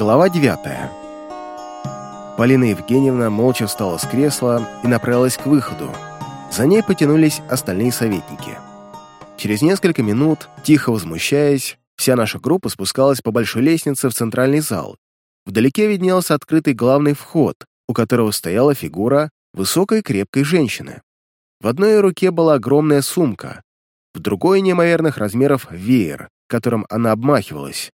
Глава 9 Полина Евгеньевна молча встала с кресла и направилась к выходу. За ней потянулись остальные советники. Через несколько минут, тихо возмущаясь, вся наша группа спускалась по большой лестнице в центральный зал. Вдалеке виднелся открытый главный вход, у которого стояла фигура высокой крепкой женщины. В одной руке была огромная сумка, в другой неимоверных размеров веер, которым она обмахивалась.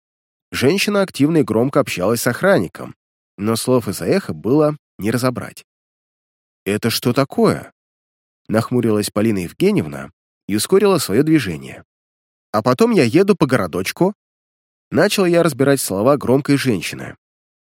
Женщина активно и громко общалась с охранником, но слов из-за эха было не разобрать. «Это что такое?» Нахмурилась Полина Евгеньевна и ускорила свое движение. «А потом я еду по городочку». Начал я разбирать слова громкой женщины.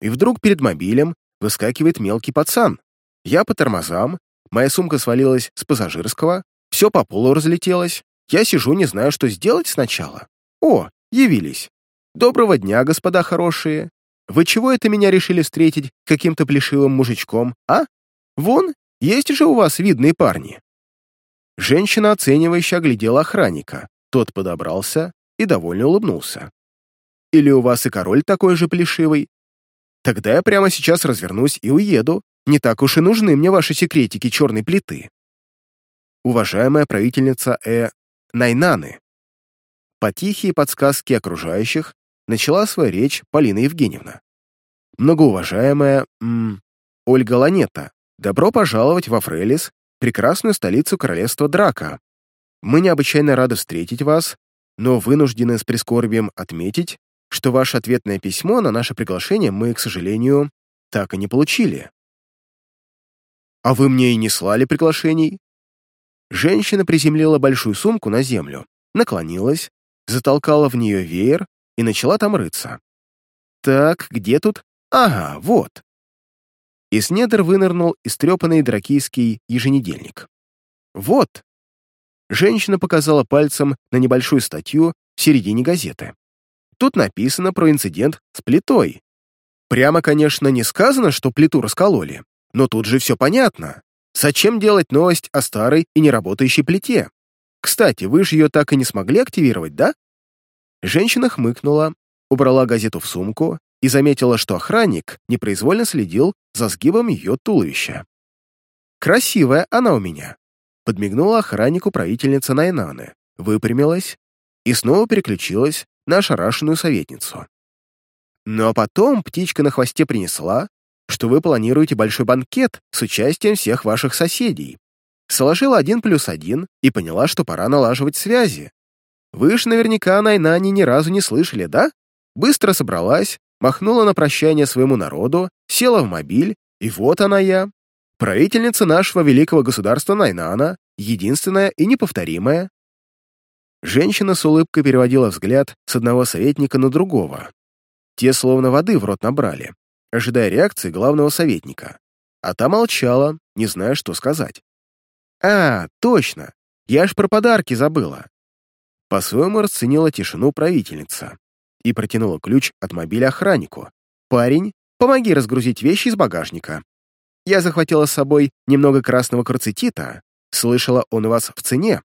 И вдруг перед мобилем выскакивает мелкий пацан. Я по тормозам, моя сумка свалилась с пассажирского, все по полу разлетелось. Я сижу, не знаю, что сделать сначала. О, явились. «Доброго дня, господа хорошие. Вы чего это меня решили встретить каким-то плешивым мужичком, а? Вон, есть же у вас видные парни». Женщина, оценивающе оглядела охранника. Тот подобрался и довольно улыбнулся. «Или у вас и король такой же плешивый? Тогда я прямо сейчас развернусь и уеду. Не так уж и нужны мне ваши секретики черной плиты». Уважаемая правительница Э. Найнаны. По тихие подсказки окружающих начала свою речь Полина Евгеньевна. Многоуважаемая м, Ольга Ланета, добро пожаловать во Фрелис, прекрасную столицу королевства Драка. Мы необычайно рады встретить вас, но вынуждены с прискорбием отметить, что ваше ответное письмо на наше приглашение мы, к сожалению, так и не получили. А вы мне и не слали приглашений? Женщина приземлила большую сумку на землю, наклонилась, затолкала в нее веер и начала там рыться. Так, где тут? Ага, вот. Из недр вынырнул истрепанный дракийский еженедельник. Вот. Женщина показала пальцем на небольшую статью в середине газеты. Тут написано про инцидент с плитой. Прямо, конечно, не сказано, что плиту раскололи, но тут же все понятно. Зачем делать новость о старой и неработающей плите? Кстати, вы же ее так и не смогли активировать, да? Женщина хмыкнула, убрала газету в сумку и заметила, что охранник непроизвольно следил за сгибом ее туловища. «Красивая она у меня», — подмигнула охраннику правительница Найнаны, выпрямилась и снова переключилась на ошарашенную советницу. А потом птичка на хвосте принесла, что вы планируете большой банкет с участием всех ваших соседей. Сложила один плюс один и поняла, что пора налаживать связи, вы ж наверняка о Найнане ни разу не слышали, да? Быстро собралась, махнула на прощание своему народу, села в мобиль, и вот она я. Правительница нашего великого государства Найнана, единственная и неповторимая. Женщина с улыбкой переводила взгляд с одного советника на другого. Те словно воды в рот набрали, ожидая реакции главного советника. А та молчала, не зная, что сказать. «А, точно! Я ж про подарки забыла. По-своему расценила тишину правительница и протянула ключ от мобиля охраннику. «Парень, помоги разгрузить вещи из багажника. Я захватила с собой немного красного карцетита, слышала, он у вас в цене.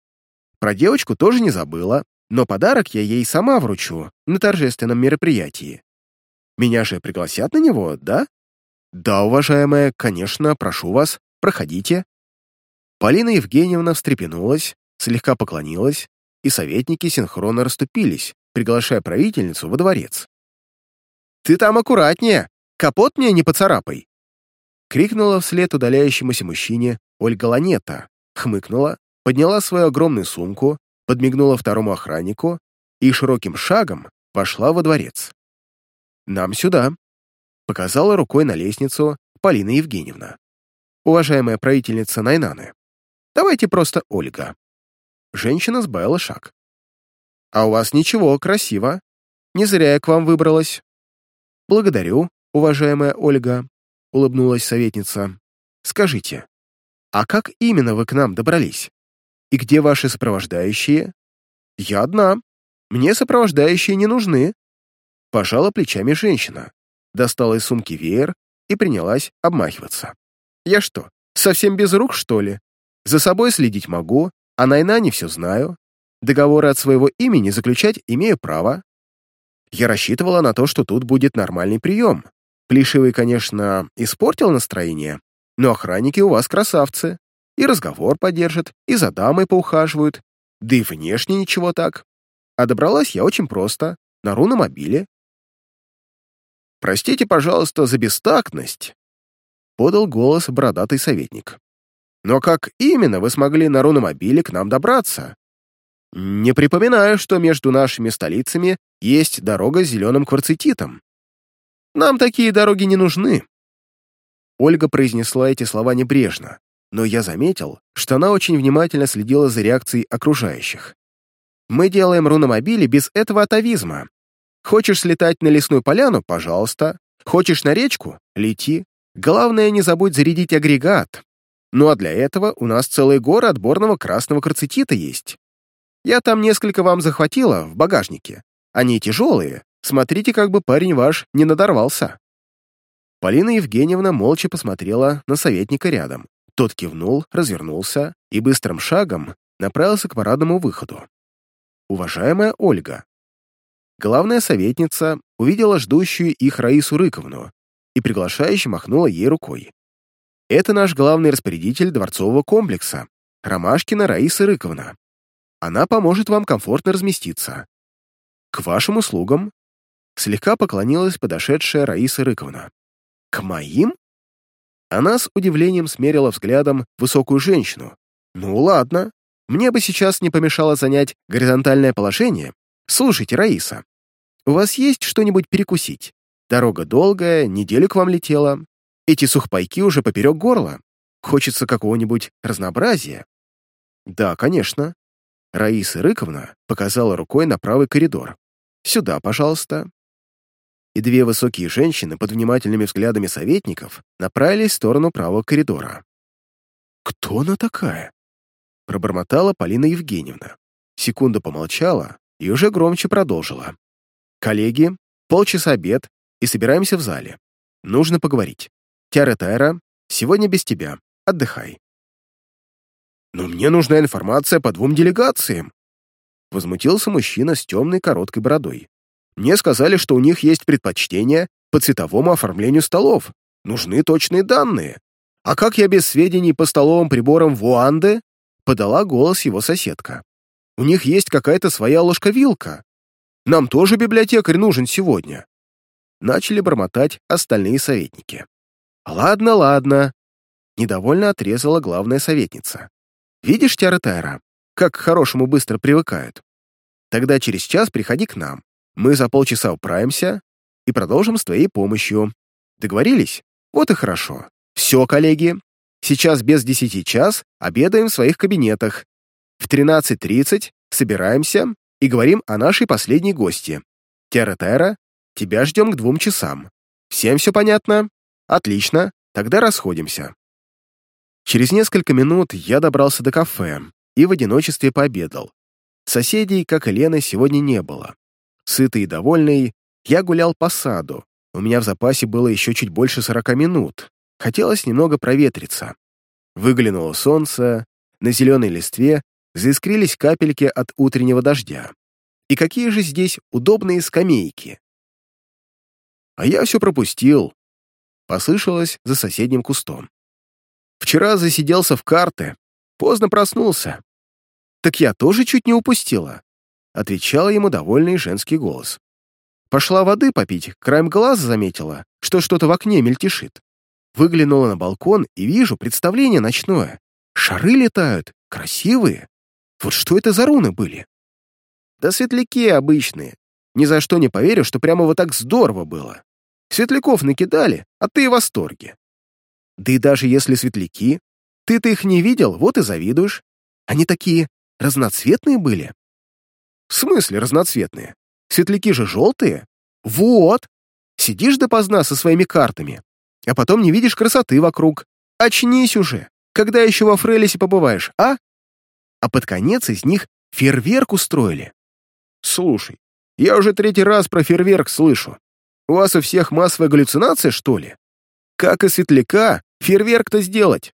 Про девочку тоже не забыла, но подарок я ей сама вручу на торжественном мероприятии. Меня же пригласят на него, да? Да, уважаемая, конечно, прошу вас, проходите. Полина Евгеньевна встрепенулась, слегка поклонилась, и советники синхронно расступились, приглашая правительницу во дворец. «Ты там аккуратнее! Капот мне не поцарапай!» Крикнула вслед удаляющемуся мужчине Ольга Ланета, хмыкнула, подняла свою огромную сумку, подмигнула второму охраннику и широким шагом пошла во дворец. «Нам сюда», — показала рукой на лестницу Полина Евгеньевна. «Уважаемая правительница Найнаны, давайте просто Ольга». Женщина сбавила шаг. «А у вас ничего, красиво. Не зря я к вам выбралась». «Благодарю, уважаемая Ольга», — улыбнулась советница. «Скажите, а как именно вы к нам добрались? И где ваши сопровождающие?» «Я одна. Мне сопровождающие не нужны». Пожала плечами женщина, достала из сумки веер и принялась обмахиваться. «Я что, совсем без рук, что ли? За собой следить могу, а Найна не все знаю. Договоры от своего имени заключать имею право. Я рассчитывала на то, что тут будет нормальный прием. Плешивый, конечно, испортил настроение, но охранники у вас красавцы. И разговор поддержат, и за дамой поухаживают, да и внешне ничего так. А добралась я очень просто, на руномобиле. «Простите, пожалуйста, за бестактность», — подал голос бородатый советник. «Но как именно вы смогли на руномобиле к нам добраться? Не припоминаю, что между нашими столицами есть дорога с зеленым кварцититом. Нам такие дороги не нужны». Ольга произнесла эти слова небрежно, но я заметил, что она очень внимательно следила за реакцией окружающих. «Мы делаем руномобили без этого атовизма. Хочешь слетать на лесную поляну — пожалуйста. Хочешь на речку — лети. Главное, не забудь зарядить агрегат. Ну а для этого у нас целый горы отборного красного карцетита есть. Я там несколько вам захватила в багажнике. Они тяжелые. Смотрите, как бы парень ваш не надорвался». Полина Евгеньевна молча посмотрела на советника рядом. Тот кивнул, развернулся и быстрым шагом направился к парадному выходу. «Уважаемая Ольга». Главная советница увидела ждущую их Раису Рыковну и приглашающе махнула ей рукой. «Это наш главный распорядитель дворцового комплекса, Ромашкина Раиса Рыковна. Она поможет вам комфортно разместиться. К вашим услугам». Слегка поклонилась подошедшая Раиса Рыковна. «К моим?» Она с удивлением смерила взглядом высокую женщину. «Ну ладно, мне бы сейчас не помешало занять горизонтальное положение. Слушайте, Раиса, у вас есть что-нибудь перекусить? Дорога долгая, неделю к вам летела. Эти сухпайки уже поперек горла. Хочется какого-нибудь разнообразия». «Да, конечно». Раиса Рыковна показала рукой на правый коридор. «Сюда, пожалуйста» и две высокие женщины под внимательными взглядами советников направились в сторону правого коридора. «Кто она такая?» — пробормотала Полина Евгеньевна. Секунду помолчала и уже громче продолжила. «Коллеги, полчаса обед, и собираемся в зале. Нужно поговорить. Тяра Тайра, сегодня без тебя. Отдыхай». «Но мне нужна информация по двум делегациям», — возмутился мужчина с темной короткой бородой. Мне сказали, что у них есть предпочтения по цветовому оформлению столов. Нужны точные данные. А как я без сведений по столовым приборам в Уанде? Подала голос его соседка. У них есть какая-то своя ложка-вилка. Нам тоже библиотекарь нужен сегодня. Начали бормотать остальные советники. Ладно, ладно. Недовольно отрезала главная советница. Видишь, Тяра как к хорошему быстро привыкают. Тогда через час приходи к нам. Мы за полчаса управимся и продолжим с твоей помощью. Договорились? Вот и хорошо. Все, коллеги. Сейчас без десяти час обедаем в своих кабинетах. В 13.30 собираемся и говорим о нашей последней гости. Тера-Тера, тебя ждем к двум часам. Всем все понятно? Отлично, тогда расходимся. Через несколько минут я добрался до кафе и в одиночестве пообедал. Соседей, как и Лены, сегодня не было. Сытый и довольный, я гулял по саду. У меня в запасе было еще чуть больше сорока минут. Хотелось немного проветриться. Выглянуло солнце, на зеленой листве заискрились капельки от утреннего дождя. И какие же здесь удобные скамейки. А я все пропустил. Послышалось за соседним кустом. Вчера засиделся в карты, поздно проснулся. Так я тоже чуть не упустила отвечал ему довольный женский голос. Пошла воды попить, краем глаза заметила, что что-то в окне мельтешит. Выглянула на балкон и вижу представление ночное. Шары летают, красивые. Вот что это за руны были? Да светляки обычные. Ни за что не поверю, что прямо вот так здорово было. Светляков накидали, а ты в восторге. Да и даже если светляки, ты-то их не видел, вот и завидуешь. Они такие разноцветные были. В смысле разноцветные? Светляки же желтые. Вот. Сидишь допоздна со своими картами, а потом не видишь красоты вокруг. Очнись уже. Когда еще во Фрелисе побываешь, а? А под конец из них фейерверк устроили. Слушай, я уже третий раз про фейерверк слышу. У вас у всех массовая галлюцинация, что ли? Как и светляка, фейерверк-то сделать.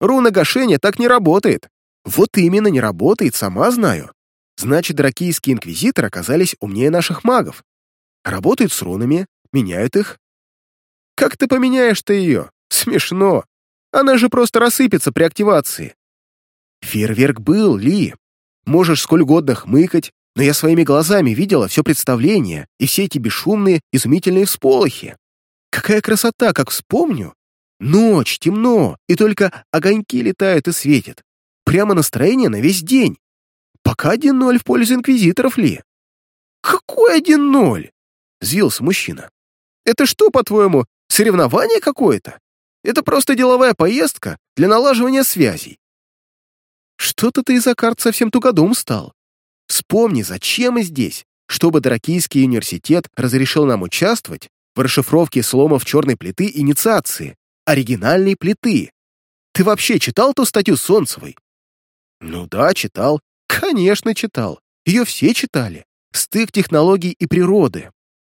Руна гашения так не работает. Вот именно не работает, сама знаю. Значит, дракийские инквизиторы оказались умнее наших магов. работают с рунами, меняют их. Как ты поменяешь-то ее? Смешно. Она же просто рассыпется при активации. Фейерверк был, Ли. Можешь сколь угодно хмыкать, но я своими глазами видела все представление и все эти бесшумные, изумительные всполохи. Какая красота, как вспомню. Ночь, темно, и только огоньки летают и светят. Прямо настроение на весь день. Пока один ноль в пользу инквизиторов ли? Какой один ноль? Взвился мужчина. Это что, по-твоему, соревнование какое-то? Это просто деловая поездка для налаживания связей. Что-то ты из-за карт совсем тугодум стал. Вспомни, зачем мы здесь? Чтобы Дракийский университет разрешил нам участвовать в расшифровке сломов черной плиты инициации, оригинальной плиты. Ты вообще читал ту статью Солнцевой? Ну да, читал. Конечно, читал. Ее все читали. Стык технологий и природы.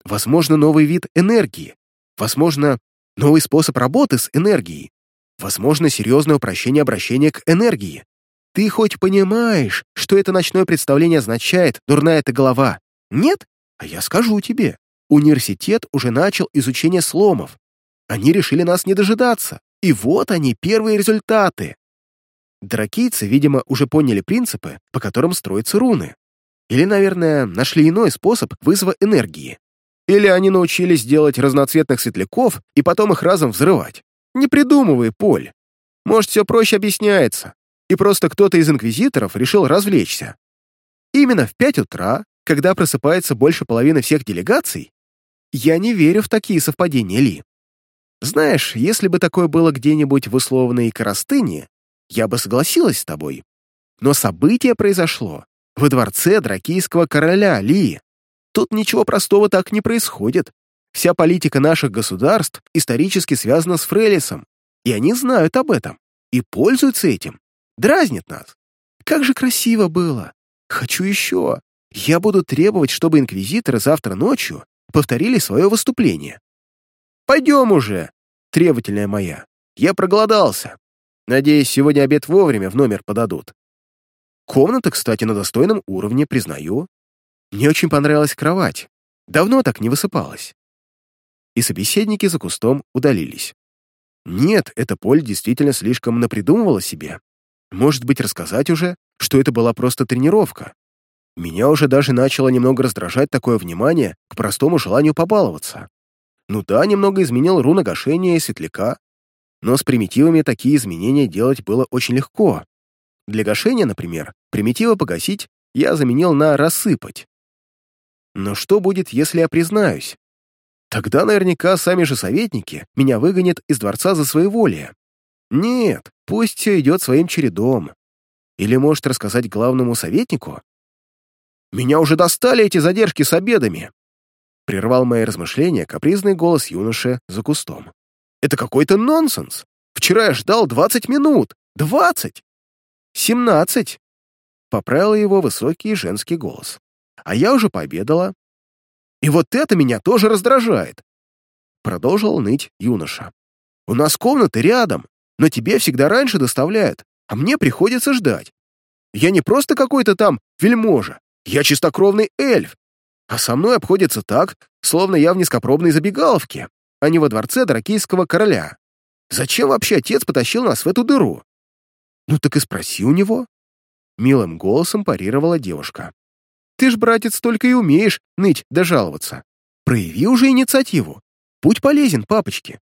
Возможно, новый вид энергии. Возможно, новый способ работы с энергией. Возможно, серьезное упрощение обращения к энергии. Ты хоть понимаешь, что это ночное представление означает, дурная эта голова? Нет? А я скажу тебе. Университет уже начал изучение сломов. Они решили нас не дожидаться. И вот они, первые результаты. Дракийцы, видимо, уже поняли принципы, по которым строятся руны. Или, наверное, нашли иной способ вызова энергии. Или они научились делать разноцветных светляков и потом их разом взрывать. Не придумывай, Поль. Может, все проще объясняется и просто кто-то из инквизиторов решил развлечься. Именно в пять утра, когда просыпается больше половины всех делегаций, я не верю в такие совпадения, Ли. Знаешь, если бы такое было где-нибудь в условной Коростыне, я бы согласилась с тобой. Но событие произошло во дворце дракийского короля Ли. Тут ничего простого так не происходит. Вся политика наших государств исторически связана с Фрелисом, и они знают об этом и пользуются этим дразнит нас. Как же красиво было! Хочу еще. Я буду требовать, чтобы инквизиторы завтра ночью повторили свое выступление. Пойдем уже, требовательная моя. Я проголодался. Надеюсь, сегодня обед вовремя в номер подадут. Комната, кстати, на достойном уровне, признаю. Мне очень понравилась кровать. Давно так не высыпалась. И собеседники за кустом удалились. Нет, эта Поль действительно слишком напридумывала себе. Может быть, рассказать уже, что это была просто тренировка. Меня уже даже начало немного раздражать такое внимание к простому желанию побаловаться. Ну да, немного изменил руна гашения и светляка, но с примитивами такие изменения делать было очень легко. Для гашения, например, примитива погасить я заменил на рассыпать. Но что будет, если я признаюсь? Тогда наверняка сами же советники меня выгонят из дворца за своеволие. Нет, пусть все идет своим чередом. Или может рассказать главному советнику? Меня уже достали эти задержки с обедами. Прервал мои размышления капризный голос юноши за кустом. Это какой-то нонсенс. Вчера я ждал 20 минут. 20! 17! Поправил его высокий женский голос. А я уже пообедала. И вот это меня тоже раздражает. Продолжил ныть юноша. У нас комнаты рядом, но тебе всегда раньше доставляют, а мне приходится ждать. Я не просто какой-то там вельможа, я чистокровный эльф, а со мной обходится так, словно я в низкопробной забегаловке, а не во дворце дракийского короля. Зачем вообще отец потащил нас в эту дыру? Ну так и спроси у него. Милым голосом парировала девушка. Ты ж, братец, только и умеешь ныть да жаловаться. Прояви уже инициативу. Будь полезен папочке.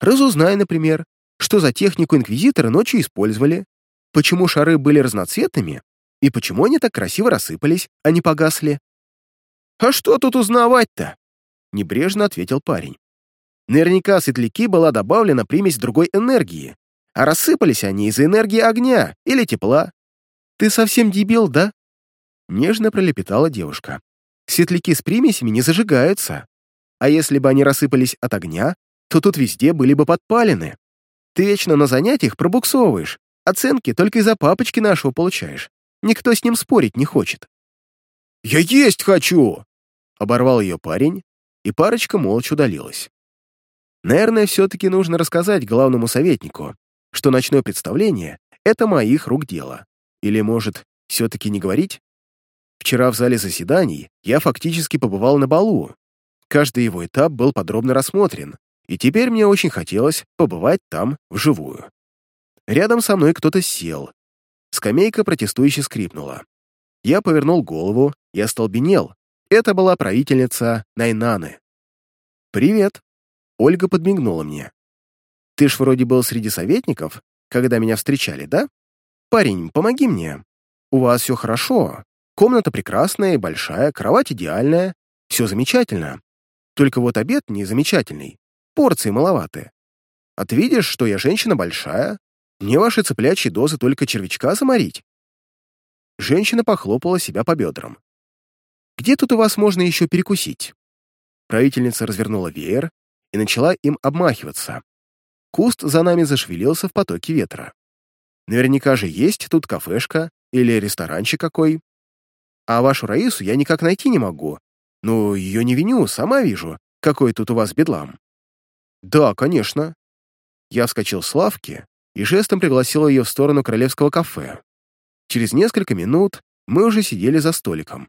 Разузнай, например, что за технику инквизиторы ночью использовали, почему шары были разноцветными и почему они так красиво рассыпались, а не погасли. «А что тут узнавать-то?» — небрежно ответил парень. Наверняка светляки была добавлена примесь другой энергии, а рассыпались они из-за энергии огня или тепла. «Ты совсем дебил, да?» Нежно пролепетала девушка. «Светляки с примесями не зажигаются. А если бы они рассыпались от огня, то тут везде были бы подпалены. Ты вечно на занятиях пробуксовываешь, оценки только из-за папочки нашего получаешь. Никто с ним спорить не хочет». «Я есть хочу!» — оборвал ее парень, и парочка молча удалилась. Наверное, все-таки нужно рассказать главному советнику, что ночное представление — это моих рук дело. Или, может, все-таки не говорить? Вчера в зале заседаний я фактически побывал на балу. Каждый его этап был подробно рассмотрен, и теперь мне очень хотелось побывать там вживую. Рядом со мной кто-то сел. Скамейка протестующе скрипнула. Я повернул голову и остолбенел. Это была правительница Найнаны. «Привет!» Ольга подмигнула мне. «Ты ж вроде был среди советников, когда меня встречали, да? Парень, помоги мне. У вас все хорошо. Комната прекрасная и большая, кровать идеальная. Все замечательно. Только вот обед не замечательный. Порции маловаты. А ты видишь, что я женщина большая? Мне ваши цыплячьи дозы только червячка заморить?» Женщина похлопала себя по бедрам. «Где тут у вас можно еще перекусить?» Правительница развернула веер и начала им обмахиваться. Куст за нами зашевелился в потоке ветра. Наверняка же есть тут кафешка или ресторанчик какой. А вашу Раису я никак найти не могу. Ну, ее не виню, сама вижу, какой тут у вас бедлам. «Да, конечно». Я вскочил с лавки и жестом пригласил ее в сторону королевского кафе. Через несколько минут мы уже сидели за столиком.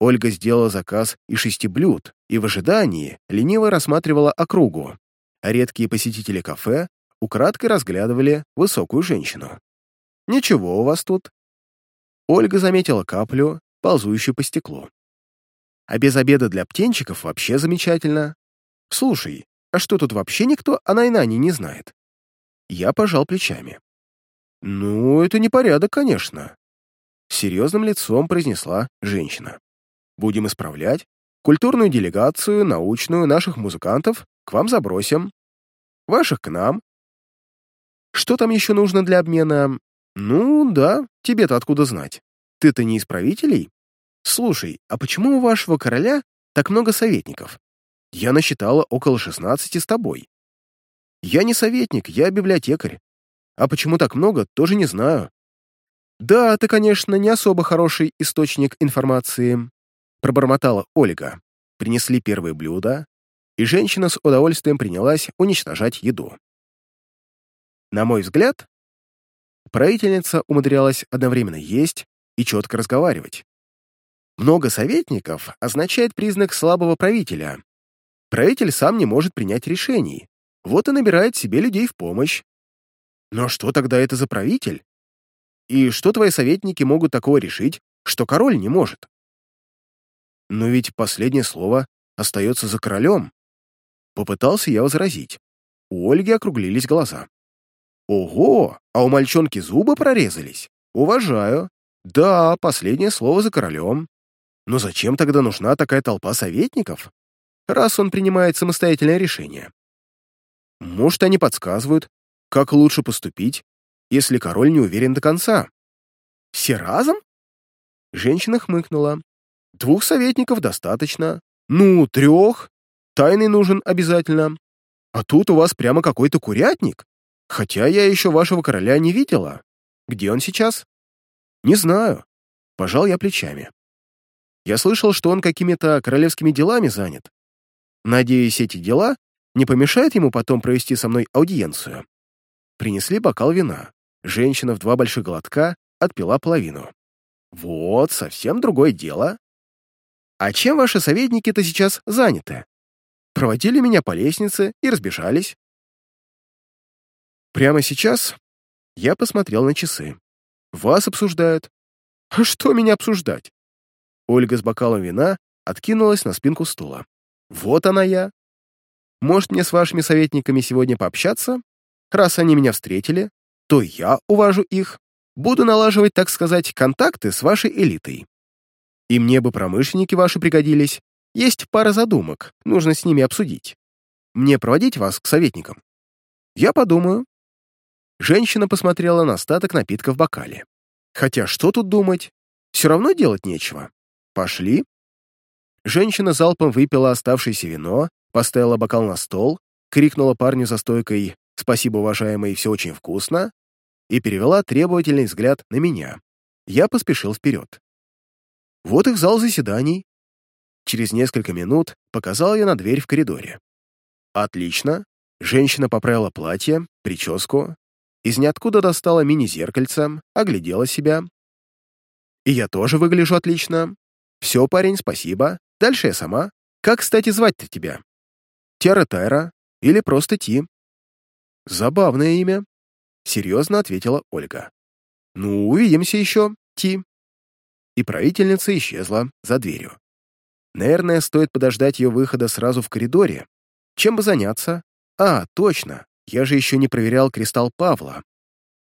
Ольга сделала заказ из шести блюд и в ожидании лениво рассматривала округу, а редкие посетители кафе украдкой разглядывали высокую женщину. «Ничего у вас тут». Ольга заметила каплю, ползущую по стеклу. «А без обеда для птенчиков вообще замечательно. Слушай, а что тут вообще никто о Найнане не знает? Я пожал плечами. Ну, это не порядок, конечно. Серьезным лицом произнесла женщина. Будем исправлять. Культурную делегацию, научную, наших музыкантов к вам забросим. Ваших к нам. Что там еще нужно для обмена? Ну, да, тебе-то откуда знать? Ты-то не из правителей? Слушай, а почему у вашего короля так много советников? Я насчитала около 16 с тобой. Я не советник, я библиотекарь. А почему так много, тоже не знаю. Да, ты, конечно, не особо хороший источник информации, пробормотала Ольга. Принесли первые блюда, и женщина с удовольствием принялась уничтожать еду. На мой взгляд, правительница умудрялась одновременно есть и четко разговаривать. Много советников означает признак слабого правителя, Правитель сам не может принять решений, вот и набирает себе людей в помощь. Но что тогда это за правитель? И что твои советники могут такого решить, что король не может? Но ведь последнее слово остается за королем. Попытался я возразить. У Ольги округлились глаза. Ого, а у мальчонки зубы прорезались. Уважаю. Да, последнее слово за королем. Но зачем тогда нужна такая толпа советников? Раз он принимает самостоятельное решение. Может, они подсказывают, как лучше поступить, если король не уверен до конца. Все разом? Женщина хмыкнула. Двух советников достаточно. Ну, трех. Тайный нужен обязательно. А тут у вас прямо какой-то курятник. Хотя я еще вашего короля не видела. Где он сейчас? Не знаю. Пожал я плечами. Я слышал, что он какими-то королевскими делами занят. Надеюсь, эти дела не помешают ему потом провести со мной аудиенцию. Принесли бокал вина. Женщина в два больших глотка отпила половину. Вот, совсем другое дело. А чем ваши советники-то сейчас заняты? Проводили меня по лестнице и разбежались. Прямо сейчас я посмотрел на часы. Вас обсуждают. А что меня обсуждать? Ольга с бокалом вина откинулась на спинку стула. Вот она я. Может, мне с вашими советниками сегодня пообщаться? Раз они меня встретили, то я уважу их. Буду налаживать, так сказать, контакты с вашей элитой. И мне бы промышленники ваши пригодились. Есть пара задумок, нужно с ними обсудить. Мне проводить вас к советникам? Я подумаю. Женщина посмотрела на остаток напитка в бокале. Хотя что тут думать? Все равно делать нечего. Пошли. Женщина залпом выпила оставшееся вино, поставила бокал на стол, крикнула парню за стойкой «Спасибо, уважаемый, все очень вкусно» и перевела требовательный взгляд на меня. Я поспешил вперед. Вот их зал заседаний. Через несколько минут показал я на дверь в коридоре. Отлично. Женщина поправила платье, прическу, из ниоткуда достала мини-зеркальце, оглядела себя. И я тоже выгляжу отлично. Все, парень, спасибо. Дальше я сама. Как, кстати, звать-то тебя? Тера Тайра или просто Ти?» «Забавное имя», — серьезно ответила Ольга. «Ну, увидимся еще, Ти». И правительница исчезла за дверью. Наверное, стоит подождать ее выхода сразу в коридоре. Чем бы заняться? А, точно, я же еще не проверял кристалл Павла.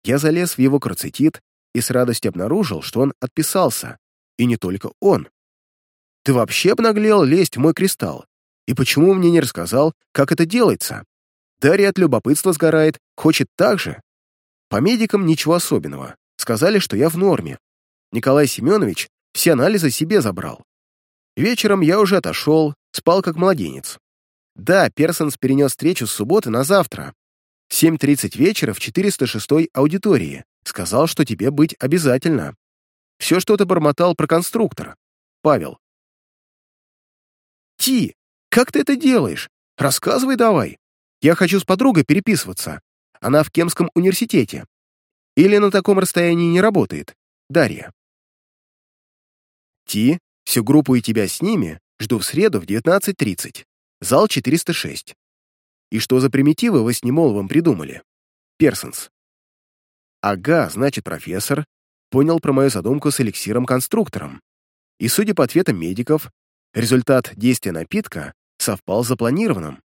Я залез в его круцетит и с радостью обнаружил, что он отписался. И не только он. Ты вообще обнаглел лезть в мой кристалл? И почему мне не рассказал, как это делается? Дарья от любопытства сгорает, хочет так же. По медикам ничего особенного. Сказали, что я в норме. Николай Семенович все анализы себе забрал. Вечером я уже отошел, спал как младенец. Да, Персонс перенес встречу с субботы на завтра. 7.30 вечера в 406-й аудитории. Сказал, что тебе быть обязательно. Все что-то бормотал про конструктор. Павел. Ти, как ты это делаешь? Рассказывай давай. Я хочу с подругой переписываться. Она в Кемском университете. Или на таком расстоянии не работает. Дарья. Ти, всю группу и тебя с ними жду в среду в 19.30. Зал 406. И что за примитивы вы с Немоловым придумали? Персонс. Ага, значит, профессор понял про мою задумку с эликсиром-конструктором. И, судя по ответам медиков, результат действия напитка совпал с запланированным.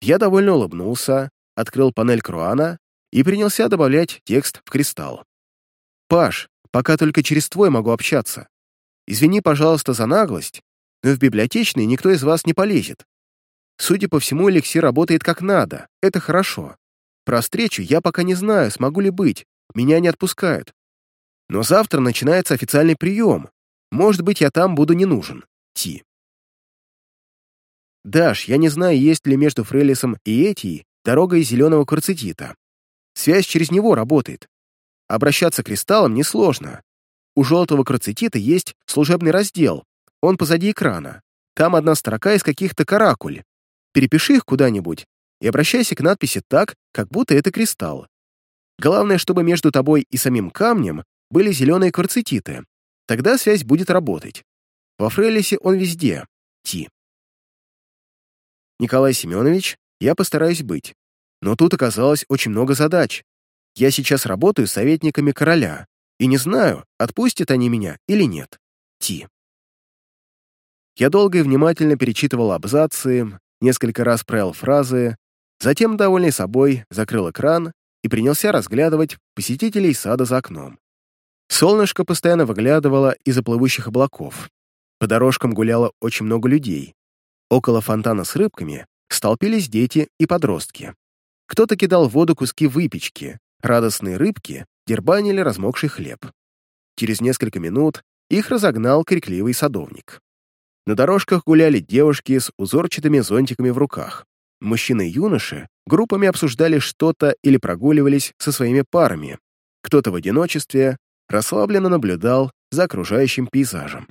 Я довольно улыбнулся, открыл панель Круана и принялся добавлять текст в кристалл. «Паш, пока только через твой могу общаться. Извини, пожалуйста, за наглость, но в библиотечный никто из вас не полезет. Судя по всему, эликсир работает как надо, это хорошо. Про встречу я пока не знаю, смогу ли быть, меня не отпускают. Но завтра начинается официальный прием. Может быть, я там буду не нужен. Ти. Даш, я не знаю, есть ли между Фрелисом и Этией дорога из зеленого кварцетита. Связь через него работает. Обращаться к кристаллам несложно. У желтого кварцетита есть служебный раздел. Он позади экрана. Там одна строка из каких-то каракуль. Перепиши их куда-нибудь и обращайся к надписи так, как будто это кристалл. Главное, чтобы между тобой и самим камнем были зеленые кварцетиты. Тогда связь будет работать. Во Фрелисе он везде. Ти. Николай Семенович, я постараюсь быть. Но тут оказалось очень много задач. Я сейчас работаю с советниками короля, и не знаю, отпустят они меня или нет. Ти. Я долго и внимательно перечитывал абзацы, несколько раз правил фразы, затем, довольный собой, закрыл экран и принялся разглядывать посетителей сада за окном. Солнышко постоянно выглядывало из-за облаков. По дорожкам гуляло очень много людей. Около фонтана с рыбками столпились дети и подростки. Кто-то кидал в воду куски выпечки, радостные рыбки дербанили размокший хлеб. Через несколько минут их разогнал крикливый садовник. На дорожках гуляли девушки с узорчатыми зонтиками в руках. Мужчины и юноши группами обсуждали что-то или прогуливались со своими парами. Кто-то в одиночестве расслабленно наблюдал за окружающим пейзажем.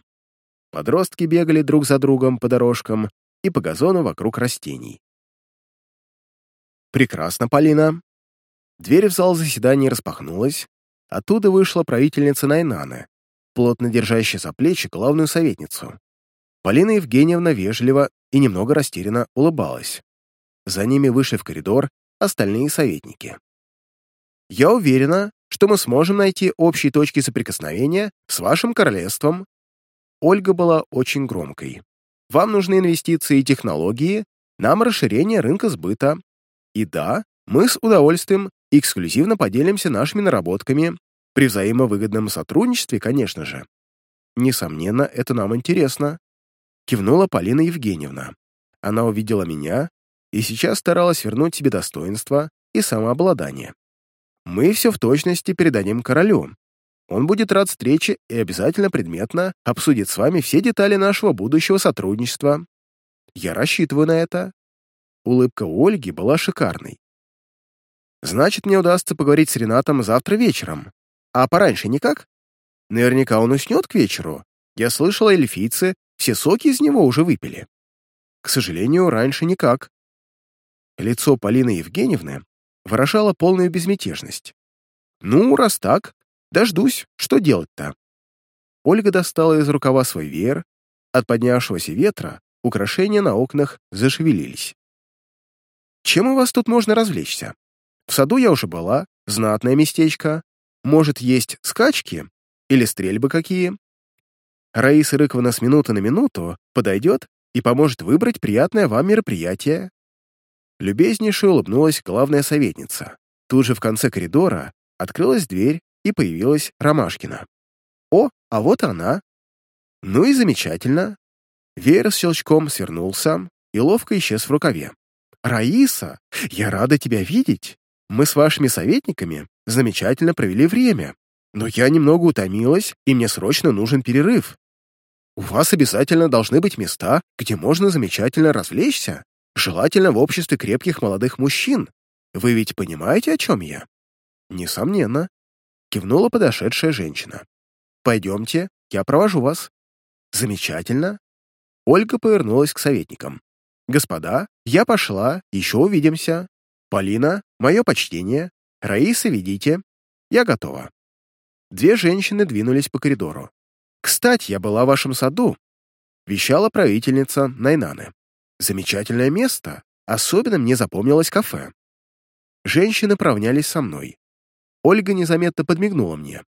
Подростки бегали друг за другом по дорожкам и по газону вокруг растений. «Прекрасно, Полина». Дверь в зал заседания распахнулась. Оттуда вышла правительница Найнаны, плотно держащая за плечи главную советницу. Полина Евгеньевна вежливо и немного растерянно улыбалась. За ними вышли в коридор остальные советники. «Я уверена, что мы сможем найти общие точки соприкосновения с вашим королевством». Ольга была очень громкой. «Вам нужны инвестиции и технологии, нам расширение рынка сбыта. И да, мы с удовольствием эксклюзивно поделимся нашими наработками, при взаимовыгодном сотрудничестве, конечно же. Несомненно, это нам интересно кивнула Полина Евгеньевна. Она увидела меня и сейчас старалась вернуть себе достоинство и самообладание. Мы все в точности передадим королю. Он будет рад встрече и обязательно предметно обсудит с вами все детали нашего будущего сотрудничества. Я рассчитываю на это. Улыбка у Ольги была шикарной. Значит, мне удастся поговорить с Ренатом завтра вечером. А пораньше никак? Наверняка он уснет к вечеру. Я слышала, эльфийцы все соки из него уже выпили. К сожалению, раньше никак. Лицо Полины Евгеньевны выражало полную безмятежность. «Ну, раз так, дождусь, что делать-то?» Ольга достала из рукава свой веер, от поднявшегося ветра украшения на окнах зашевелились. «Чем у вас тут можно развлечься? В саду я уже была, знатное местечко. Может, есть скачки? Или стрельбы какие?» Раиса Рыковна с минуты на минуту подойдет и поможет выбрать приятное вам мероприятие. Любезнейше улыбнулась главная советница. Тут же в конце коридора открылась дверь, и появилась Ромашкина. «О, а вот она!» «Ну и замечательно!» Веер с щелчком свернулся и ловко исчез в рукаве. «Раиса, я рада тебя видеть. Мы с вашими советниками замечательно провели время, но я немного утомилась, и мне срочно нужен перерыв. У вас обязательно должны быть места, где можно замечательно развлечься, желательно в обществе крепких молодых мужчин. Вы ведь понимаете, о чем я?» «Несомненно», — кивнула подошедшая женщина. «Пойдемте, я провожу вас». «Замечательно». Ольга повернулась к советникам. «Господа, я пошла, еще увидимся. Полина, мое почтение. Раиса, ведите. Я готова». Две женщины двинулись по коридору. «Кстати, я была в вашем саду», — вещала правительница Найнаны. «Замечательное место. Особенно мне запомнилось кафе. Женщины поравнялись со мной. Ольга незаметно подмигнула мне.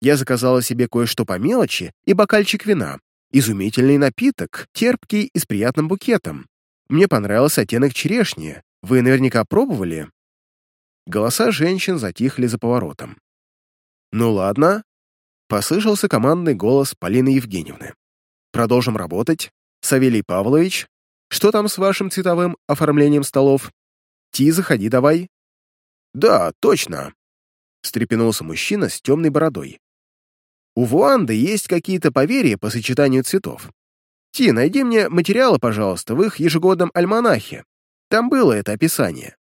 Я заказала себе кое-что по мелочи и бокальчик вина. Изумительный напиток, терпкий и с приятным букетом. Мне понравился оттенок черешни. Вы наверняка пробовали?» Голоса женщин затихли за поворотом. «Ну ладно», — послышался командный голос Полины Евгеньевны. «Продолжим работать. Савелий Павлович, что там с вашим цветовым оформлением столов? Ти, заходи давай». «Да, точно», — встрепенулся мужчина с темной бородой. «У Вуанды есть какие-то поверья по сочетанию цветов. Ти, найди мне материалы, пожалуйста, в их ежегодном альманахе. Там было это описание».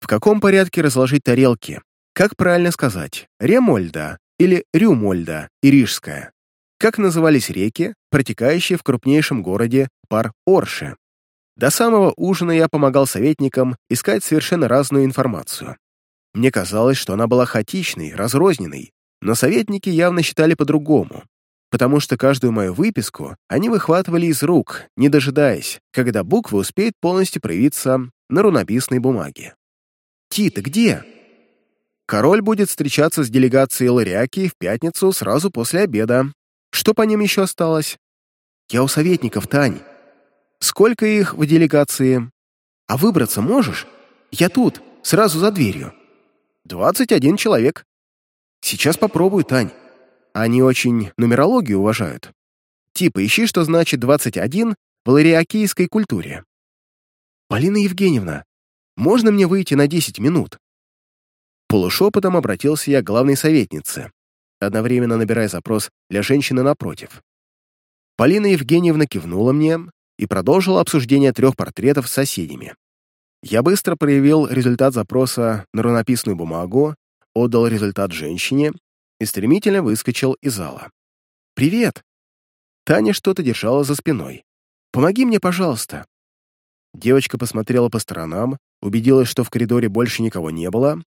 В каком порядке разложить тарелки? Как правильно сказать, ремольда или рюмольда и рижская? Как назывались реки, протекающие в крупнейшем городе Пар-Орше? До самого ужина я помогал советникам искать совершенно разную информацию. Мне казалось, что она была хаотичной, разрозненной, но советники явно считали по-другому, потому что каждую мою выписку они выхватывали из рук, не дожидаясь, когда буквы успеют полностью проявиться на рунописной бумаге. «Ти, ты где?» Король будет встречаться с делегацией Лариаки в пятницу сразу после обеда. Что по ним еще осталось? Я у советников, Тань. Сколько их в делегации? А выбраться можешь? Я тут, сразу за дверью. Двадцать один человек. Сейчас попробую, Тань. Они очень нумерологию уважают. Типа, ищи, что значит 21 в лариакийской культуре. Полина Евгеньевна, можно мне выйти на 10 минут? Полушепотом обратился я к главной советнице, одновременно набирая запрос для женщины напротив. Полина Евгеньевна кивнула мне, и продолжил обсуждение трех портретов с соседями. Я быстро проявил результат запроса на рунописную бумагу, отдал результат женщине и стремительно выскочил из зала. «Привет!» Таня что-то держала за спиной. «Помоги мне, пожалуйста!» Девочка посмотрела по сторонам, убедилась, что в коридоре больше никого не было,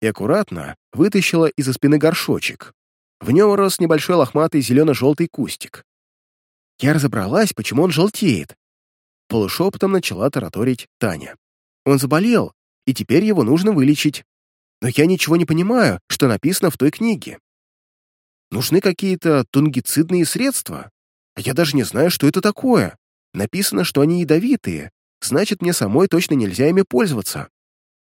и аккуратно вытащила из-за спины горшочек. В нем рос небольшой лохматый зелено-желтый кустик. Я разобралась, почему он желтеет. Полушепотом начала тараторить Таня. Он заболел, и теперь его нужно вылечить. Но я ничего не понимаю, что написано в той книге. Нужны какие-то тунгицидные средства. А я даже не знаю, что это такое. Написано, что они ядовитые, значит, мне самой точно нельзя ими пользоваться.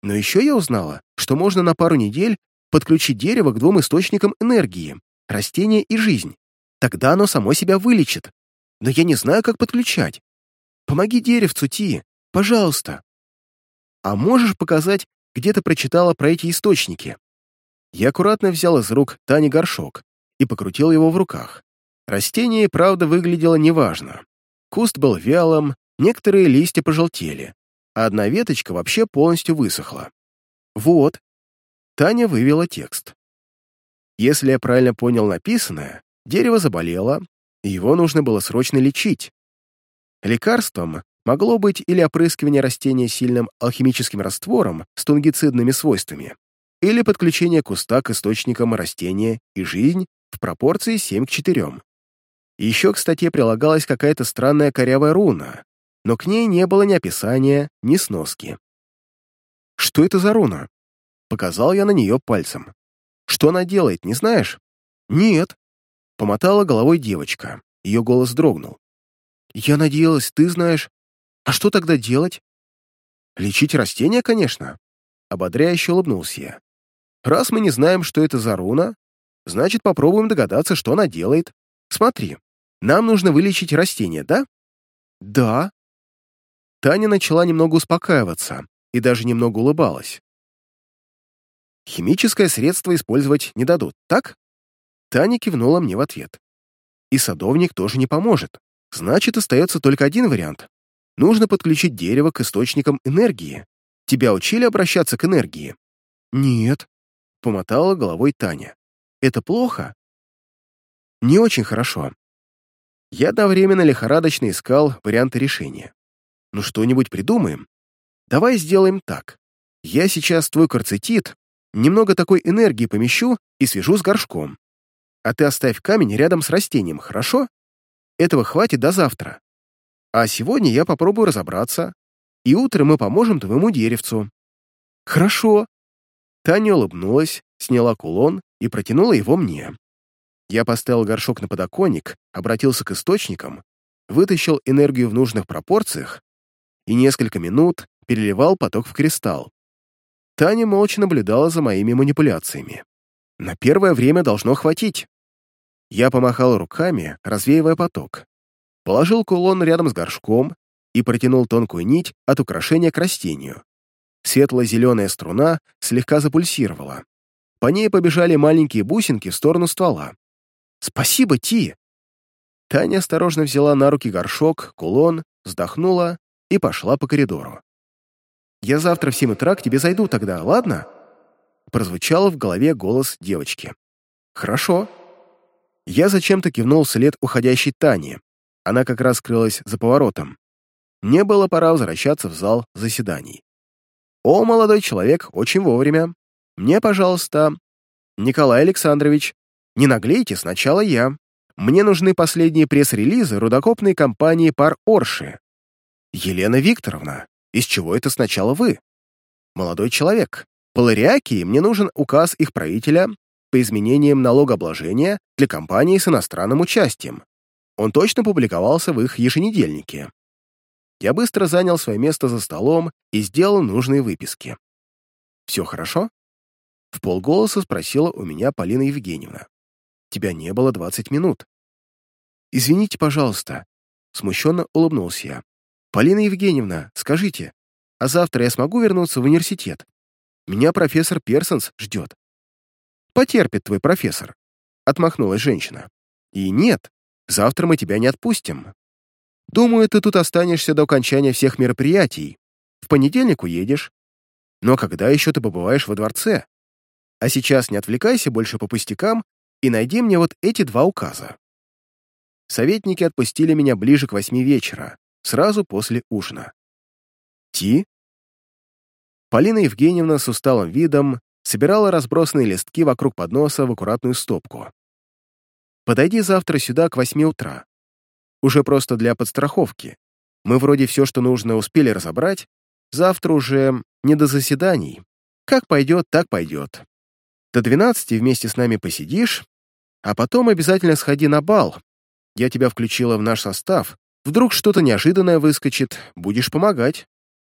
Но еще я узнала, что можно на пару недель подключить дерево к двум источникам энергии — растение и жизнь. Тогда оно само себя вылечит но я не знаю, как подключать. Помоги деревцу, Ти, пожалуйста. А можешь показать, где ты прочитала про эти источники?» Я аккуратно взял из рук Тани горшок и покрутил его в руках. Растение, правда, выглядело неважно. Куст был вялым, некоторые листья пожелтели, а одна веточка вообще полностью высохла. Вот. Таня вывела текст. Если я правильно понял написанное, дерево заболело, и его нужно было срочно лечить. Лекарством могло быть или опрыскивание растения сильным алхимическим раствором с тунгицидными свойствами, или подключение куста к источникам растения и жизнь в пропорции 7 к 4. Еще к статье прилагалась какая-то странная корявая руна, но к ней не было ни описания, ни сноски. «Что это за руна?» Показал я на нее пальцем. «Что она делает, не знаешь?» «Нет», — помотала головой девочка. Ее голос дрогнул. «Я надеялась, ты знаешь. А что тогда делать?» «Лечить растения, конечно», — ободряюще улыбнулся я. «Раз мы не знаем, что это за руна, значит, попробуем догадаться, что она делает. Смотри, нам нужно вылечить растение, да?» «Да». Таня начала немного успокаиваться и даже немного улыбалась. «Химическое средство использовать не дадут, так?» Таня кивнула мне в ответ. «И садовник тоже не поможет. Значит, остается только один вариант. Нужно подключить дерево к источникам энергии. Тебя учили обращаться к энергии?» «Нет», — помотала головой Таня. «Это плохо?» «Не очень хорошо. Я одновременно лихорадочно искал варианты решения. Ну что-нибудь придумаем. Давай сделаем так. Я сейчас твой карцетит, немного такой энергии помещу и свяжу с горшком. А ты оставь камень рядом с растением, хорошо? Этого хватит до завтра. А сегодня я попробую разобраться, и утром мы поможем твоему деревцу». «Хорошо». Таня улыбнулась, сняла кулон и протянула его мне. Я поставил горшок на подоконник, обратился к источникам, вытащил энергию в нужных пропорциях и несколько минут переливал поток в кристалл. Таня молча наблюдала за моими манипуляциями. На первое время должно хватить. Я помахал руками, развеивая поток положил кулон рядом с горшком и протянул тонкую нить от украшения к растению. Светло-зеленая струна слегка запульсировала. По ней побежали маленькие бусинки в сторону ствола. «Спасибо, Ти!» Таня осторожно взяла на руки горшок, кулон, вздохнула и пошла по коридору. «Я завтра в семь утра к тебе зайду тогда, ладно?» Прозвучал в голове голос девочки. «Хорошо». Я зачем-то кивнул вслед уходящей Тане, она как раз скрылась за поворотом. Мне было пора возвращаться в зал заседаний. «О, молодой человек, очень вовремя. Мне, пожалуйста, Николай Александрович, не наглейте, сначала я. Мне нужны последние пресс-релизы рудокопной компании «Пар Орши». Елена Викторовна, из чего это сначала вы? Молодой человек, по мне нужен указ их правителя по изменениям налогообложения для компаний с иностранным участием. Он точно публиковался в их еженедельнике. Я быстро занял свое место за столом и сделал нужные выписки. «Все хорошо?» В полголоса спросила у меня Полина Евгеньевна. «Тебя не было 20 минут». «Извините, пожалуйста», — смущенно улыбнулся я. «Полина Евгеньевна, скажите, а завтра я смогу вернуться в университет? Меня профессор Персонс ждет». «Потерпит твой профессор», — отмахнулась женщина. «И нет, Завтра мы тебя не отпустим. Думаю, ты тут останешься до окончания всех мероприятий. В понедельник уедешь. Но когда еще ты побываешь во дворце? А сейчас не отвлекайся больше по пустякам и найди мне вот эти два указа. Советники отпустили меня ближе к восьми вечера, сразу после ужина. Ти? Полина Евгеньевна с усталым видом собирала разбросанные листки вокруг подноса в аккуратную стопку. Подойди завтра сюда к восьми утра. Уже просто для подстраховки. Мы вроде все, что нужно, успели разобрать. Завтра уже не до заседаний. Как пойдет, так пойдет. До двенадцати вместе с нами посидишь, а потом обязательно сходи на бал. Я тебя включила в наш состав. Вдруг что-то неожиданное выскочит, будешь помогать.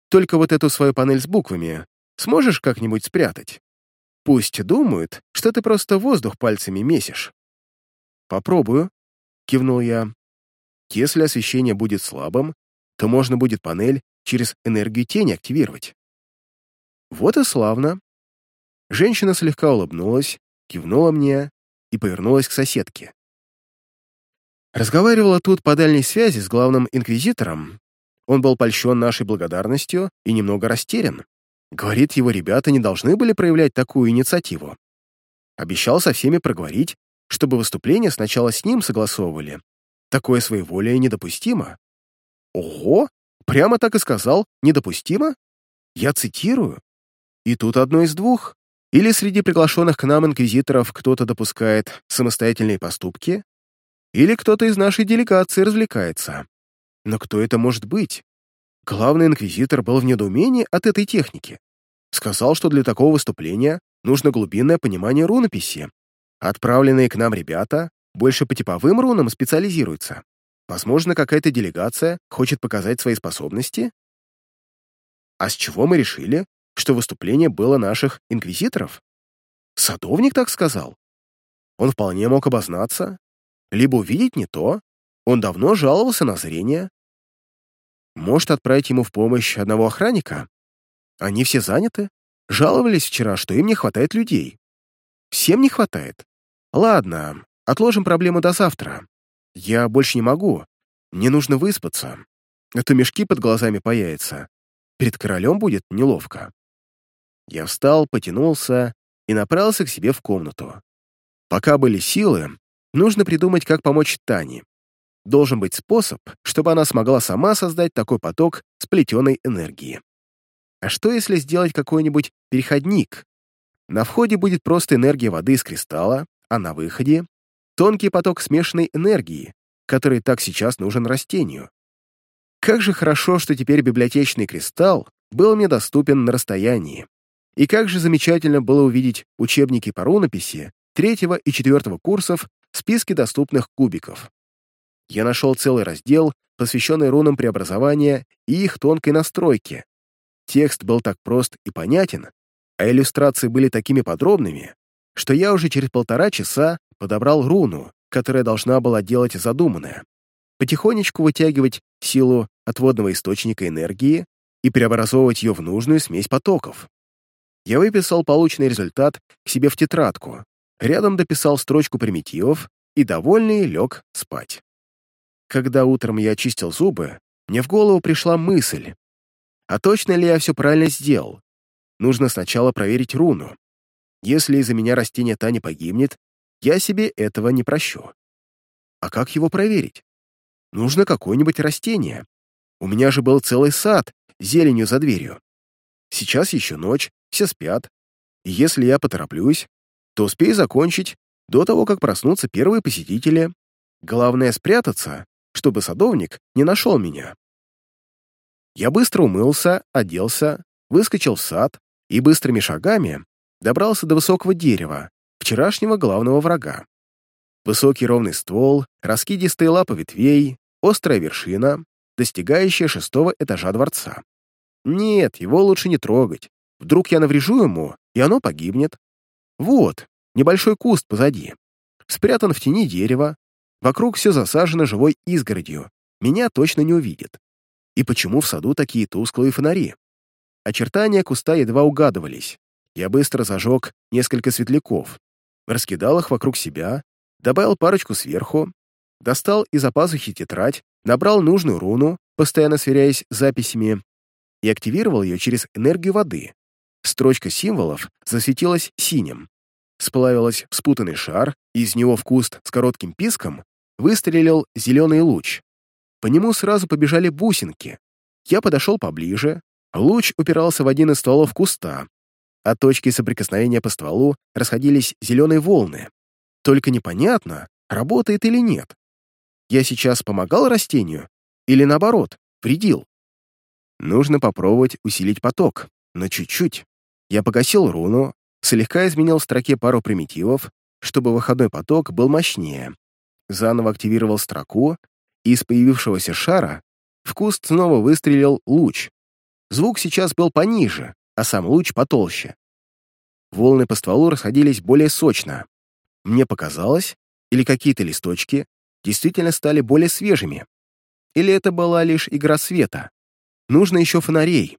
Только вот эту свою панель с буквами сможешь как-нибудь спрятать? Пусть думают, что ты просто воздух пальцами месишь. «Попробую», — кивнул я. «Если освещение будет слабым, то можно будет панель через энергию тени активировать». «Вот и славно». Женщина слегка улыбнулась, кивнула мне и повернулась к соседке. Разговаривала тут по дальней связи с главным инквизитором. Он был польщен нашей благодарностью и немного растерян. Говорит, его ребята не должны были проявлять такую инициативу. Обещал со всеми проговорить, чтобы выступление сначала с ним согласовывали. Такое своеволие недопустимо. Ого, прямо так и сказал, недопустимо? Я цитирую. И тут одно из двух. Или среди приглашенных к нам инквизиторов кто-то допускает самостоятельные поступки, Или кто-то из нашей делегации развлекается. Но кто это может быть? Главный инквизитор был в недоумении от этой техники. Сказал, что для такого выступления нужно глубинное понимание рунописи. Отправленные к нам ребята больше по типовым рунам специализируются. Возможно, какая-то делегация хочет показать свои способности? А с чего мы решили, что выступление было наших инквизиторов? Садовник так сказал. Он вполне мог обознаться, либо увидеть не то. Он давно жаловался на зрение. Может, отправить ему в помощь одного охранника? Они все заняты. Жаловались вчера, что им не хватает людей. Всем не хватает. Ладно, отложим проблему до завтра. Я больше не могу. Мне нужно выспаться. А то мешки под глазами появятся. Перед королем будет неловко. Я встал, потянулся и направился к себе в комнату. Пока были силы, нужно придумать, как помочь Тане. Должен быть способ, чтобы она смогла сама создать такой поток сплетенной энергии. А что, если сделать какой-нибудь переходник? На входе будет просто энергия воды из кристалла, а на выходе — тонкий поток смешанной энергии, который так сейчас нужен растению. Как же хорошо, что теперь библиотечный кристалл был мне доступен на расстоянии. И как же замечательно было увидеть учебники по рунописи третьего и четвертого курсов в списке доступных кубиков. Я нашел целый раздел, посвященный рунам преобразования и их тонкой настройке. Текст был так прост и понятен, а иллюстрации были такими подробными, что я уже через полтора часа подобрал руну, которая должна была делать задуманное, потихонечку вытягивать силу отводного источника энергии и преобразовывать ее в нужную смесь потоков. Я выписал полученный результат к себе в тетрадку, рядом дописал строчку примитивов и, довольный, лег спать. Когда утром я очистил зубы, мне в голову пришла мысль, а точно ли я все правильно сделал? Нужно сначала проверить руну. Если из-за меня растение та не погибнет, я себе этого не прощу. А как его проверить? Нужно какое-нибудь растение. У меня же был целый сад зеленью за дверью. Сейчас еще ночь, все спят. И если я потороплюсь, то успею закончить до того, как проснутся первые посетители. Главное — спрятаться, чтобы садовник не нашел меня. Я быстро умылся, оделся, выскочил в сад и быстрыми шагами добрался до высокого дерева, вчерашнего главного врага. Высокий ровный ствол, раскидистые лапы ветвей, острая вершина, достигающая шестого этажа дворца. Нет, его лучше не трогать. Вдруг я наврежу ему, и оно погибнет. Вот, небольшой куст позади. Спрятан в тени дерева. Вокруг все засажено живой изгородью. Меня точно не увидит. И почему в саду такие тусклые фонари? Очертания куста едва угадывались. Я быстро зажег несколько светляков, раскидал их вокруг себя, добавил парочку сверху, достал из-за пазухи тетрадь, набрал нужную руну, постоянно сверяясь с записями, и активировал ее через энергию воды. Строчка символов засветилась синим. Сплавилась в спутанный шар, и из него в куст с коротким писком выстрелил зеленый луч. По нему сразу побежали бусинки. Я подошел поближе, луч упирался в один из стволов куста, а точки соприкосновения по стволу расходились зеленые волны. Только непонятно, работает или нет. Я сейчас помогал растению или, наоборот, вредил? Нужно попробовать усилить поток, но чуть-чуть. Я погасил руну, слегка изменил в строке пару примитивов, чтобы выходной поток был мощнее. Заново активировал строку и из появившегося шара в куст снова выстрелил луч. Звук сейчас был пониже, а сам луч потолще. Волны по стволу расходились более сочно. Мне показалось, или какие-то листочки действительно стали более свежими. Или это была лишь игра света. Нужно еще фонарей.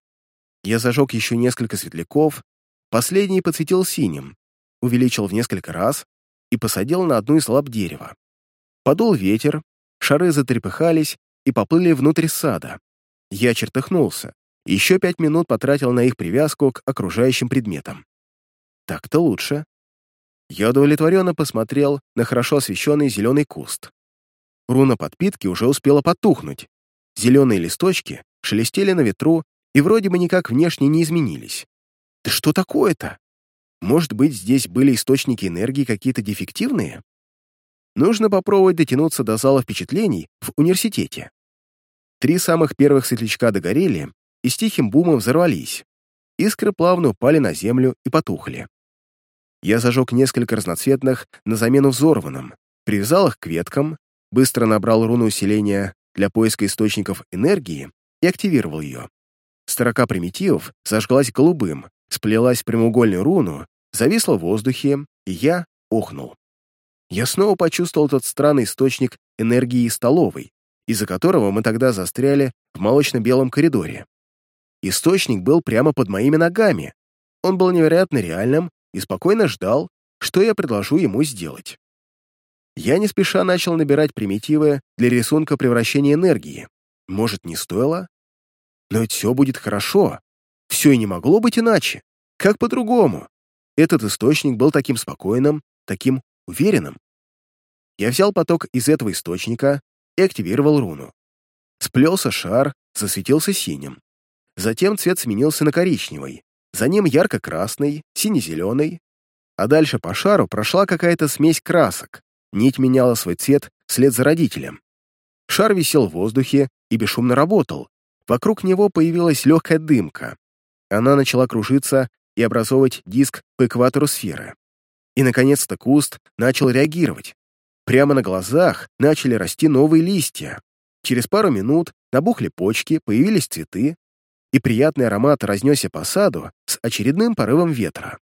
Я зажег еще несколько светляков, последний подсветил синим, увеличил в несколько раз и посадил на одну из лап дерева. Подул ветер, Шары затрепыхались и поплыли внутрь сада. Я чертыхнулся. Еще пять минут потратил на их привязку к окружающим предметам. Так-то лучше. Я удовлетворенно посмотрел на хорошо освещенный зеленый куст. Руна подпитки уже успела потухнуть. Зеленые листочки шелестели на ветру и вроде бы никак внешне не изменились. Да что такое-то? Может быть, здесь были источники энергии какие-то дефективные? Нужно попробовать дотянуться до зала впечатлений в университете. Три самых первых светлячка догорели и с тихим бумом взорвались. Искры плавно упали на землю и потухли. Я зажег несколько разноцветных на замену взорванным, привязал их к веткам, быстро набрал руну усиления для поиска источников энергии и активировал ее. Строка примитивов зажглась голубым, сплелась в прямоугольную руну, зависла в воздухе, и я охнул. Я снова почувствовал тот странный источник энергии столовой, из-за которого мы тогда застряли в молочно-белом коридоре. Источник был прямо под моими ногами. Он был невероятно реальным и спокойно ждал, что я предложу ему сделать. Я не спеша начал набирать примитивы для рисунка превращения энергии. Может, не стоило? Но ведь все будет хорошо. Все и не могло быть иначе. Как по-другому? Этот источник был таким спокойным, таким уверенным. Я взял поток из этого источника и активировал руну. Сплелся шар, засветился синим. Затем цвет сменился на коричневый, за ним ярко-красный, сине-зеленый, а дальше по шару прошла какая-то смесь красок. Нить меняла свой цвет вслед за родителем. Шар висел в воздухе и бесшумно работал. Вокруг него появилась легкая дымка. Она начала кружиться и образовывать диск по экватору сферы. И, наконец-то, куст начал реагировать. Прямо на глазах начали расти новые листья. Через пару минут набухли почки, появились цветы, и приятный аромат разнесся по саду с очередным порывом ветра.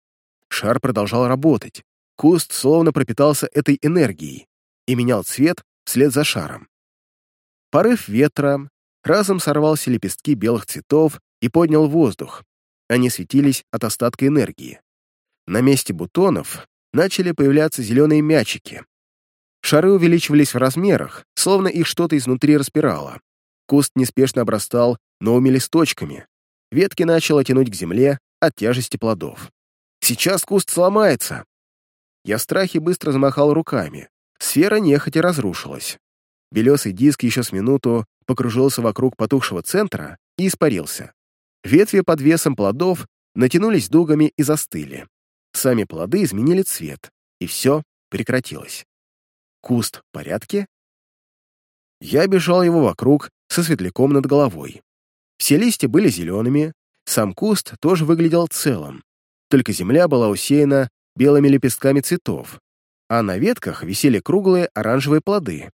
Шар продолжал работать. Куст словно пропитался этой энергией и менял цвет вслед за шаром. Порыв ветра разом сорвался лепестки белых цветов и поднял воздух. Они светились от остатка энергии. На месте бутонов начали появляться зеленые мячики. Шары увеличивались в размерах, словно их что-то изнутри распирало. Куст неспешно обрастал новыми листочками. Ветки начало тянуть к земле от тяжести плодов. «Сейчас куст сломается!» Я в страхе быстро замахал руками. Сфера нехотя разрушилась. Белесый диск еще с минуту покружился вокруг потухшего центра и испарился. Ветви под весом плодов натянулись дугами и застыли. Сами плоды изменили цвет, и все прекратилось. Куст в порядке? Я бежал его вокруг со светляком над головой. Все листья были зелеными, сам куст тоже выглядел целым, только земля была усеяна белыми лепестками цветов, а на ветках висели круглые оранжевые плоды.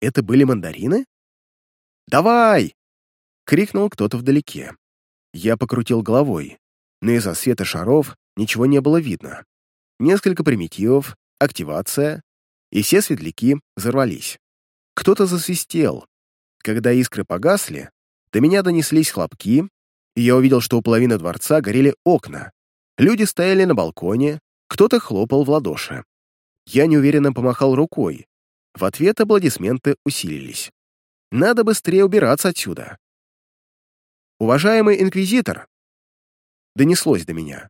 Это были мандарины? «Давай!» — крикнул кто-то вдалеке. Я покрутил головой, но из-за света шаров ничего не было видно. Несколько примитивов, активация, и все светляки взорвались. Кто-то засвистел. Когда искры погасли, до меня донеслись хлопки, и я увидел, что у половины дворца горели окна. Люди стояли на балконе, кто-то хлопал в ладоши. Я неуверенно помахал рукой. В ответ аплодисменты усилились. Надо быстрее убираться отсюда. «Уважаемый инквизитор!» Донеслось до меня.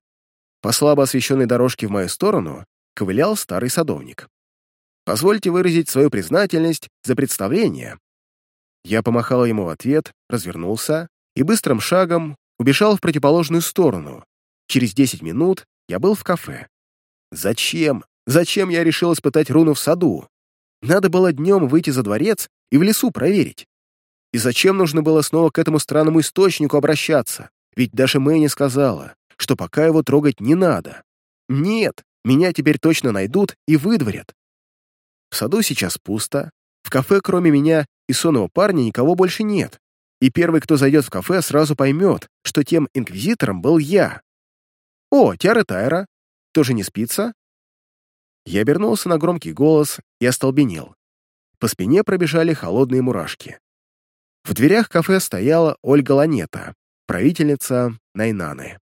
По слабо освещенной дорожке в мою сторону ковылял старый садовник. «Позвольте выразить свою признательность за представление». Я помахал ему в ответ, развернулся и быстрым шагом убежал в противоположную сторону. Через 10 минут я был в кафе. Зачем? Зачем я решил испытать руну в саду? Надо было днем выйти за дворец и в лесу проверить. И зачем нужно было снова к этому странному источнику обращаться? Ведь даже Мэнни сказала, что пока его трогать не надо. Нет, меня теперь точно найдут и выдворят. В саду сейчас пусто, в кафе кроме меня и сонного парня никого больше нет. И первый, кто зайдет в кафе, сразу поймет, что тем инквизитором был я. О, Тиара Тайра, тоже не спится?» Я обернулся на громкий голос и остолбенел. По спине пробежали холодные мурашки. В дверях кафе стояла Ольга Ланета, правительница Найнаны.